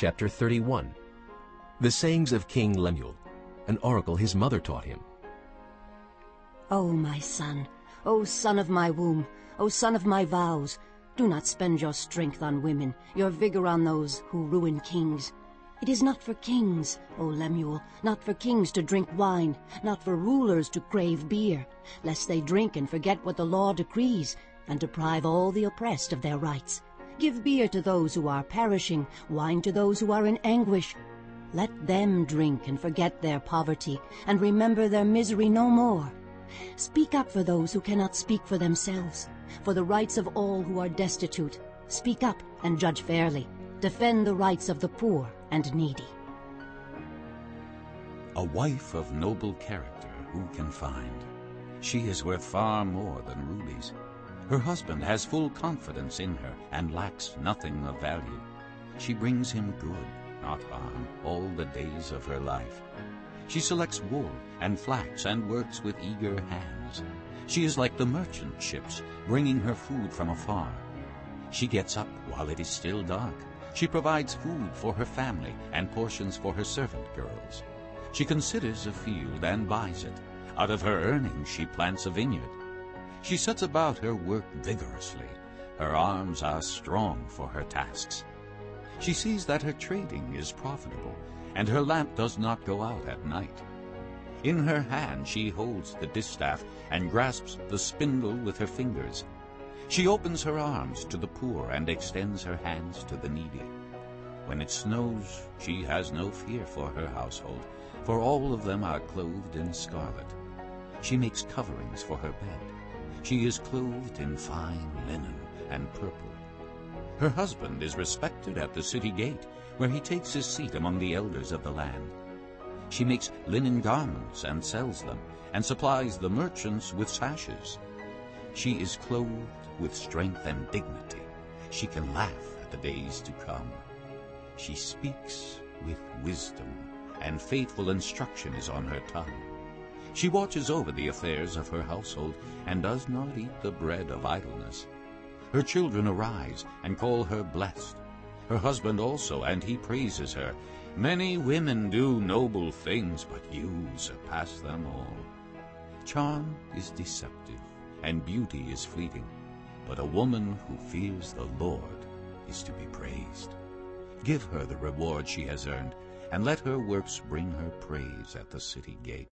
Chapter 31 The sayings of King Lemuel, an oracle his mother taught him. O my son, O son of my womb, O son of my vows, do not spend your strength on women, your vigor on those who ruin kings. It is not for kings, O Lemuel, not for kings to drink wine, not for rulers to crave beer, lest they drink and forget what the law decrees, and deprive all the oppressed of their rights. Give beer to those who are perishing, wine to those who are in anguish. Let them drink and forget their poverty, and remember their misery no more. Speak up for those who cannot speak for themselves, for the rights of all who are destitute. Speak up and judge fairly. Defend the rights of the poor and needy. A wife of noble character who can find? She is worth far more than rubies. Her husband has full confidence in her and lacks nothing of value. She brings him good, not harm, all the days of her life. She selects wool and flax and works with eager hands. She is like the merchant ships, bringing her food from afar. She gets up while it is still dark. She provides food for her family and portions for her servant girls. She considers a field and buys it. Out of her earnings she plants a vineyard. She sets about her work vigorously. Her arms are strong for her tasks. She sees that her trading is profitable, and her lamp does not go out at night. In her hand she holds the distaff and grasps the spindle with her fingers. She opens her arms to the poor and extends her hands to the needy. When it snows, she has no fear for her household, for all of them are clothed in scarlet. She makes coverings for her bed. She is clothed in fine linen and purple. Her husband is respected at the city gate, where he takes his seat among the elders of the land. She makes linen garments and sells them, and supplies the merchants with sashes. She is clothed with strength and dignity. She can laugh at the days to come. She speaks with wisdom, and faithful instruction is on her tongue. She watches over the affairs of her household and does not eat the bread of idleness. Her children arise and call her blessed. Her husband also, and he praises her. Many women do noble things, but you surpass them all. Charm is deceptive, and beauty is fleeting, but a woman who fears the Lord is to be praised. Give her the reward she has earned, and let her works bring her praise at the city gate.